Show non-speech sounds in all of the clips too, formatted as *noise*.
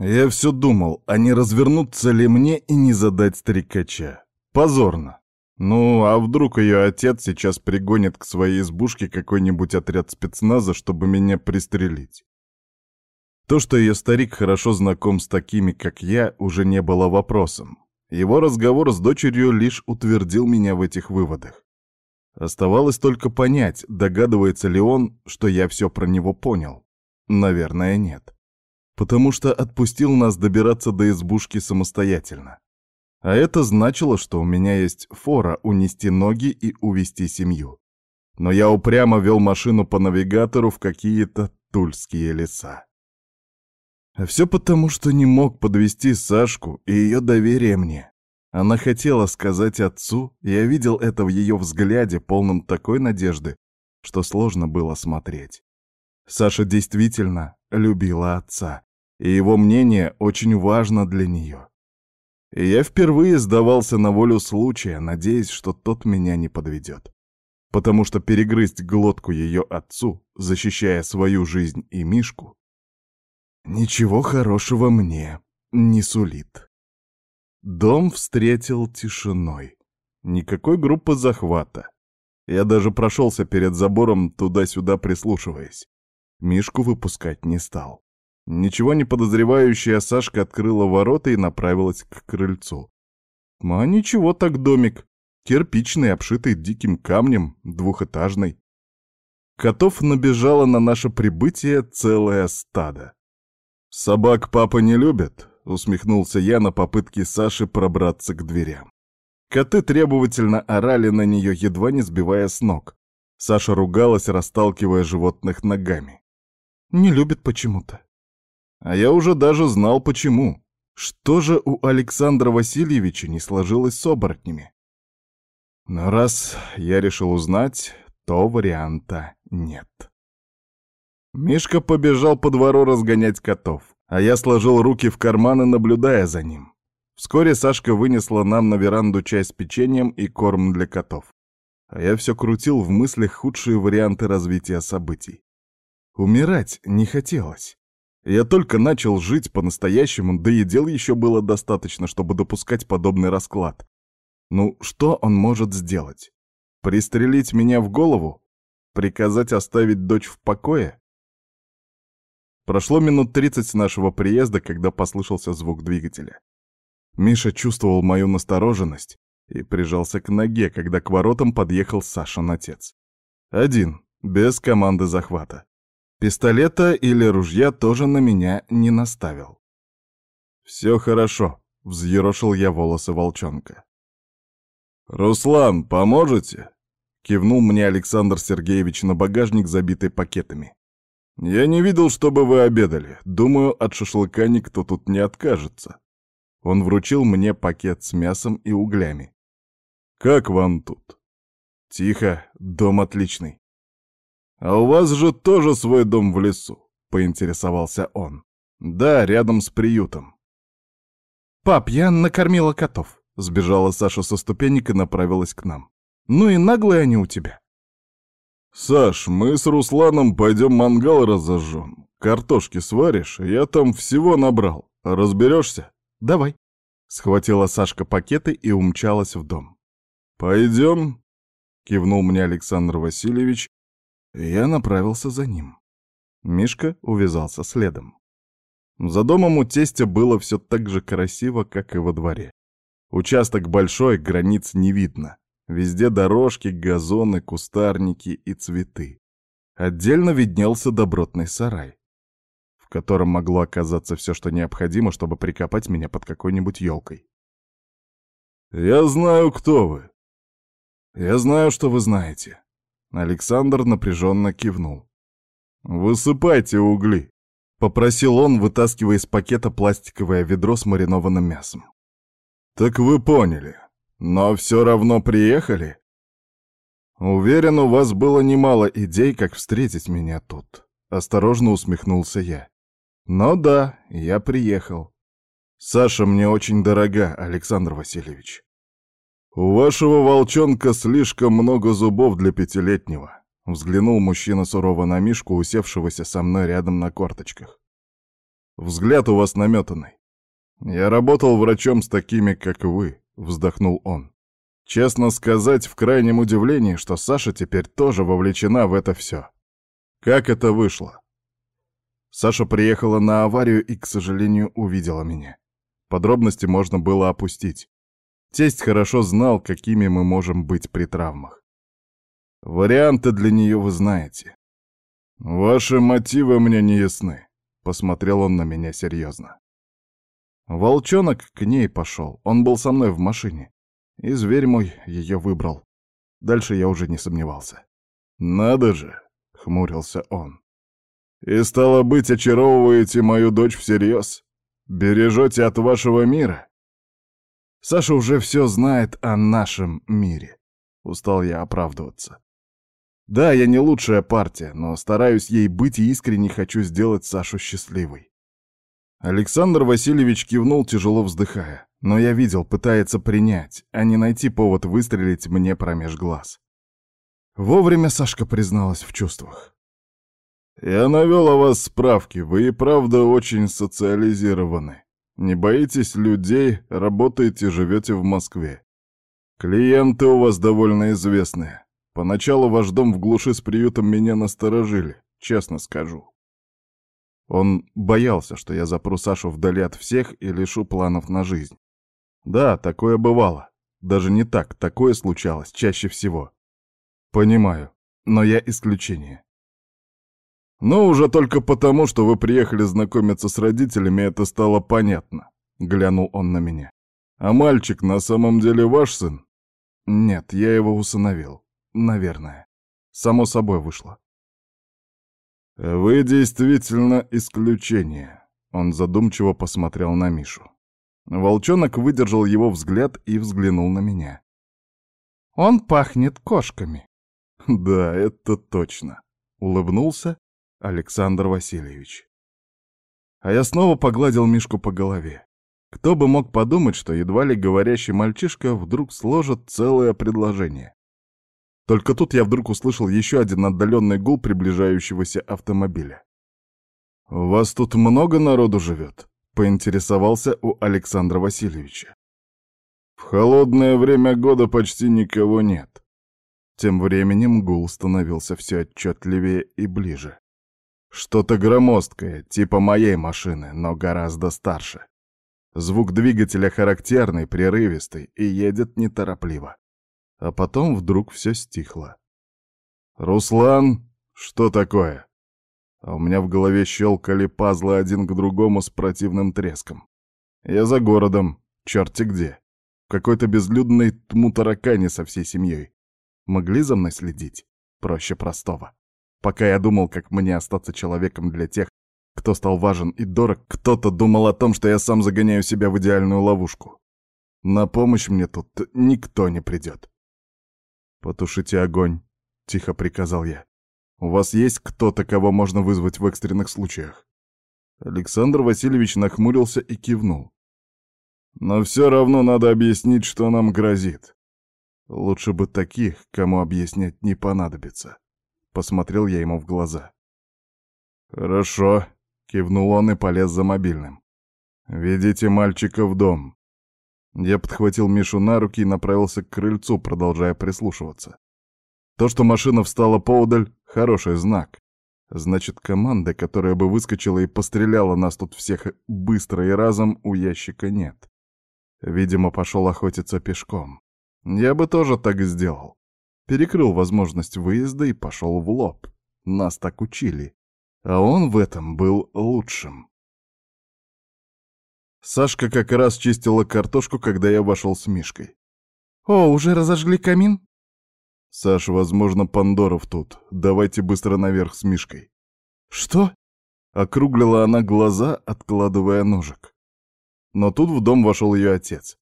Я все думал, а не развернуться ли мне и не задать старикача. Позорно. Ну, а вдруг ее отец сейчас пригонит к своей избушке какой-нибудь отряд спецназа, чтобы меня пристрелить? То, что ее старик хорошо знаком с такими, как я, уже не было вопросом. Его разговор с дочерью лишь утвердил меня в этих выводах. Оставалось только понять, догадывается ли он, что я все про него понял. Наверное, нет. Потому что отпустил нас добираться до избушки самостоятельно. А это значило, что у меня есть фора унести ноги и увести семью. Но я упрямо вел машину по навигатору в какие-то тульские леса. А все потому, что не мог подвести Сашку и ее доверие мне. Она хотела сказать отцу, я видел это в ее взгляде, полном такой надежды, что сложно было смотреть. Саша действительно любила отца, и его мнение очень важно для нее. И я впервые сдавался на волю случая, надеясь, что тот меня не подведет. Потому что перегрызть глотку ее отцу, защищая свою жизнь и Мишку, Ничего хорошего мне не сулит. Дом встретил тишиной. Никакой группы захвата. Я даже прошелся перед забором туда-сюда прислушиваясь. Мишку выпускать не стал. Ничего не подозревающая Сашка открыла ворота и направилась к крыльцу. А ничего так домик. Кирпичный, обшитый диким камнем, двухэтажный. Котов набежало на наше прибытие целое стадо. «Собак папа не любит», — усмехнулся я на попытке Саши пробраться к дверям. Коты требовательно орали на нее, едва не сбивая с ног. Саша ругалась, расталкивая животных ногами. «Не любит почему-то». А я уже даже знал, почему. Что же у Александра Васильевича не сложилось с оборотнями? Но раз я решил узнать, то варианта нет. Мишка побежал по двору разгонять котов, а я сложил руки в карманы, наблюдая за ним. Вскоре Сашка вынесла нам на веранду чай с печеньем и корм для котов. А я все крутил в мыслях худшие варианты развития событий. Умирать не хотелось. Я только начал жить по-настоящему, да и дел еще было достаточно, чтобы допускать подобный расклад. Ну, что он может сделать? Пристрелить меня в голову? Приказать оставить дочь в покое? Прошло минут тридцать с нашего приезда, когда послышался звук двигателя. Миша чувствовал мою настороженность и прижался к ноге, когда к воротам подъехал Сашин отец. Один, без команды захвата. Пистолета или ружья тоже на меня не наставил. «Все хорошо», — взъерошил я волосы волчонка. «Руслан, поможете?» — кивнул мне Александр Сергеевич на багажник, забитый пакетами. «Я не видел, чтобы вы обедали. Думаю, от шашлыка никто тут не откажется». Он вручил мне пакет с мясом и углями. «Как вам тут?» «Тихо, дом отличный». «А у вас же тоже свой дом в лесу», — поинтересовался он. «Да, рядом с приютом». «Пап, я накормила котов», — сбежала Саша со ступенек и направилась к нам. «Ну и наглые они у тебя». «Саш, мы с Русланом пойдем мангал разожжем. Картошки сваришь, я там всего набрал. Разберешься?» «Давай». Схватила Сашка пакеты и умчалась в дом. «Пойдем?» — кивнул мне Александр Васильевич, я направился за ним. Мишка увязался следом. За домом у тестя было все так же красиво, как и во дворе. Участок большой, границ не видно. Везде дорожки, газоны, кустарники и цветы. Отдельно виднелся добротный сарай, в котором могло оказаться все, что необходимо, чтобы прикопать меня под какой-нибудь елкой. «Я знаю, кто вы». «Я знаю, что вы знаете». Александр напряженно кивнул. «Высыпайте угли», — попросил он, вытаскивая из пакета пластиковое ведро с маринованным мясом. «Так вы поняли. Но все равно приехали? Уверен, у вас было немало идей, как встретить меня тут. Осторожно усмехнулся я. Но да, я приехал. Саша мне очень дорога, Александр Васильевич. У вашего волчонка слишком много зубов для пятилетнего. Взглянул мужчина сурово на Мишку, усевшегося со мной рядом на корточках. Взгляд у вас наметанный. Я работал врачом с такими, как вы, вздохнул он. Честно сказать, в крайнем удивлении, что Саша теперь тоже вовлечена в это все. Как это вышло? Саша приехала на аварию и, к сожалению, увидела меня. Подробности можно было опустить. Тесть хорошо знал, какими мы можем быть при травмах. Варианты для нее вы знаете. Ваши мотивы мне не ясны. Посмотрел он на меня серьезно. Волчонок к ней пошел. Он был со мной в машине. И зверь мой ее выбрал. Дальше я уже не сомневался. «Надо же!» — хмурился он. «И стало быть, очаровываете мою дочь всерьез? Бережете от вашего мира?» Саша уже все знает о нашем мире. Устал я оправдываться. Да, я не лучшая партия, но стараюсь ей быть и искренне хочу сделать Сашу счастливой. Александр Васильевич кивнул, тяжело вздыхая. Но я видел, пытается принять, а не найти повод выстрелить мне промеж глаз. Вовремя Сашка призналась в чувствах. «Я навел о вас справки, вы и правда очень социализированы. Не боитесь людей, работаете, живете в Москве. Клиенты у вас довольно известные. Поначалу ваш дом в глуши с приютом меня насторожили, честно скажу. Он боялся, что я запру Сашу вдали от всех и лишу планов на жизнь. Да, такое бывало. Даже не так, такое случалось, чаще всего. Понимаю, но я исключение. Но уже только потому, что вы приехали знакомиться с родителями, это стало понятно. Глянул он на меня. А мальчик на самом деле ваш сын? Нет, я его усыновил. Наверное. Само собой вышло. «Вы действительно исключение», — он задумчиво посмотрел на Мишу. Волчонок выдержал его взгляд и взглянул на меня. «Он пахнет кошками». *laughs* «Да, это точно», — улыбнулся Александр Васильевич. А я снова погладил Мишку по голове. Кто бы мог подумать, что едва ли говорящий мальчишка вдруг сложит целое предложение. Только тут я вдруг услышал еще один отдаленный гул приближающегося автомобиля. «У вас тут много народу живет?» — поинтересовался у Александра Васильевича. «В холодное время года почти никого нет». Тем временем гул становился все отчетливее и ближе. Что-то громоздкое, типа моей машины, но гораздо старше. Звук двигателя характерный, прерывистый и едет неторопливо а потом вдруг все стихло. «Руслан, что такое?» А у меня в голове щелкали пазлы один к другому с противным треском. Я за городом, черти где. В какой-то безлюдной тму-таракане со всей семьей. Могли за мной следить? Проще простого. Пока я думал, как мне остаться человеком для тех, кто стал важен и дорог, кто-то думал о том, что я сам загоняю себя в идеальную ловушку. На помощь мне тут никто не придет. «Потушите огонь», — тихо приказал я. «У вас есть кто-то, кого можно вызвать в экстренных случаях?» Александр Васильевич нахмурился и кивнул. «Но все равно надо объяснить, что нам грозит. Лучше бы таких, кому объяснять не понадобится». Посмотрел я ему в глаза. «Хорошо», — кивнул он и полез за мобильным. «Ведите мальчика в дом. Я подхватил Мишу на руки и направился к крыльцу, продолжая прислушиваться. То, что машина встала поодаль, — хороший знак. Значит, команды, которая бы выскочила и постреляла нас тут всех быстро и разом, у ящика нет. Видимо, пошел охотиться пешком. Я бы тоже так сделал. Перекрыл возможность выезда и пошел в лоб. Нас так учили. А он в этом был лучшим. Сашка как раз чистила картошку, когда я вошел с Мишкой. «О, уже разожгли камин?» «Саш, возможно, Пандоров тут. Давайте быстро наверх с Мишкой». «Что?» — округлила она глаза, откладывая ножик. Но тут в дом вошел ее отец.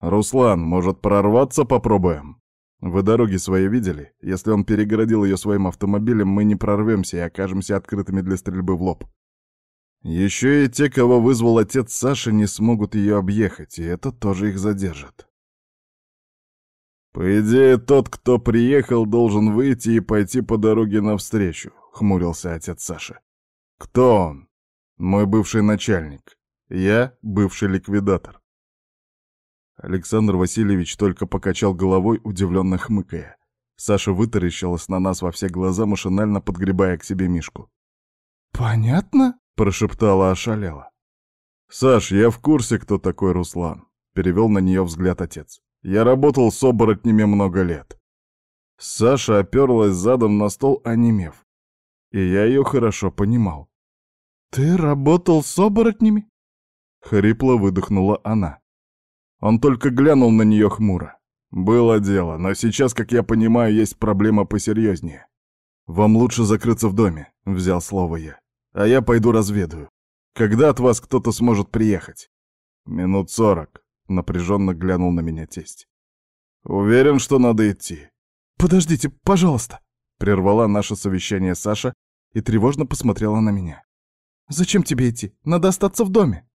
«Руслан, может, прорваться попробуем? Вы дороги свои видели? Если он перегородил ее своим автомобилем, мы не прорвемся и окажемся открытыми для стрельбы в лоб. Еще и те, кого вызвал отец Саши, не смогут ее объехать, и это тоже их задержит. «По идее, тот, кто приехал, должен выйти и пойти по дороге навстречу», — хмурился отец Саши. «Кто он?» Мой бывший начальник. Я бывший ликвидатор. Александр Васильевич только покачал головой, удивленно хмыкая. Саша вытаращилась на нас во все глаза, машинально подгребая к себе Мишку. «Понятно?» — прошептала ошалела. «Саш, я в курсе, кто такой Руслан», — перевел на нее взгляд отец. «Я работал с оборотнями много лет». Саша оперлась задом на стол, онемев. И я ее хорошо понимал. «Ты работал с оборотнями?» — хрипло выдохнула она. Он только глянул на нее хмуро. «Было дело, но сейчас, как я понимаю, есть проблема посерьезнее. Вам лучше закрыться в доме», — взял слово я. «А я пойду разведаю. Когда от вас кто-то сможет приехать?» «Минут сорок», — напряженно глянул на меня тесть. «Уверен, что надо идти». «Подождите, пожалуйста», — прервала наше совещание Саша и тревожно посмотрела на меня. «Зачем тебе идти? Надо остаться в доме».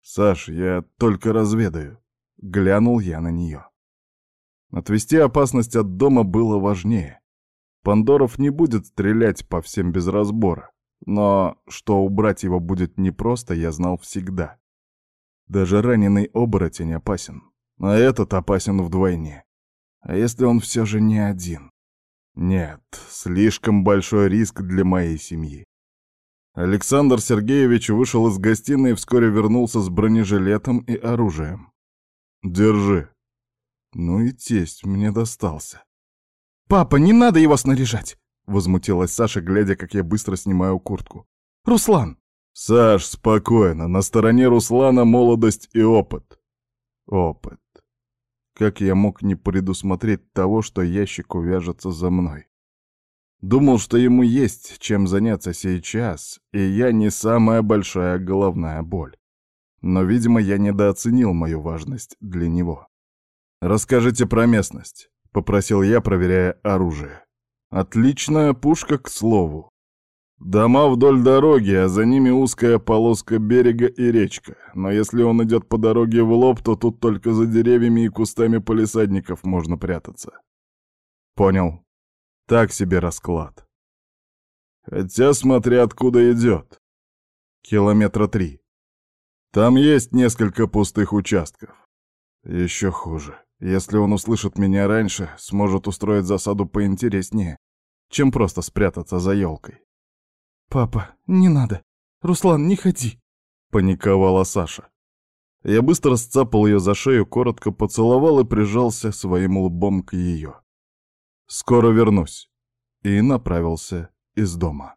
«Саш, я только разведаю», — глянул я на нее. Отвести опасность от дома было важнее. Пандоров не будет стрелять по всем без разбора. Но что убрать его будет непросто, я знал всегда. Даже раненый оборотень опасен. А этот опасен вдвойне. А если он все же не один? Нет, слишком большой риск для моей семьи. Александр Сергеевич вышел из гостиной и вскоре вернулся с бронежилетом и оружием. «Держи». Ну и тесть мне достался. «Папа, не надо его снаряжать!» — возмутилась Саша, глядя, как я быстро снимаю куртку. «Руслан!» «Саш, спокойно. На стороне Руслана молодость и опыт». «Опыт. Как я мог не предусмотреть того, что ящик увяжется за мной? Думал, что ему есть чем заняться сейчас, и я не самая большая головная боль. Но, видимо, я недооценил мою важность для него. «Расскажите про местность», — попросил я, проверяя оружие. «Отличная пушка, к слову. Дома вдоль дороги, а за ними узкая полоска берега и речка. Но если он идет по дороге в лоб, то тут только за деревьями и кустами полисадников можно прятаться». «Понял», так себе расклад. Хотя смотря откуда идет. Километра три. Там есть несколько пустых участков. Еще хуже. Если он услышит меня раньше, сможет устроить засаду поинтереснее, чем просто спрятаться за елкой. «Папа, не надо. Руслан, не ходи!» — паниковала Саша. Я быстро сцапал ее за шею, коротко поцеловал и прижался своим лбом к ее. Скоро вернусь. И направился из дома.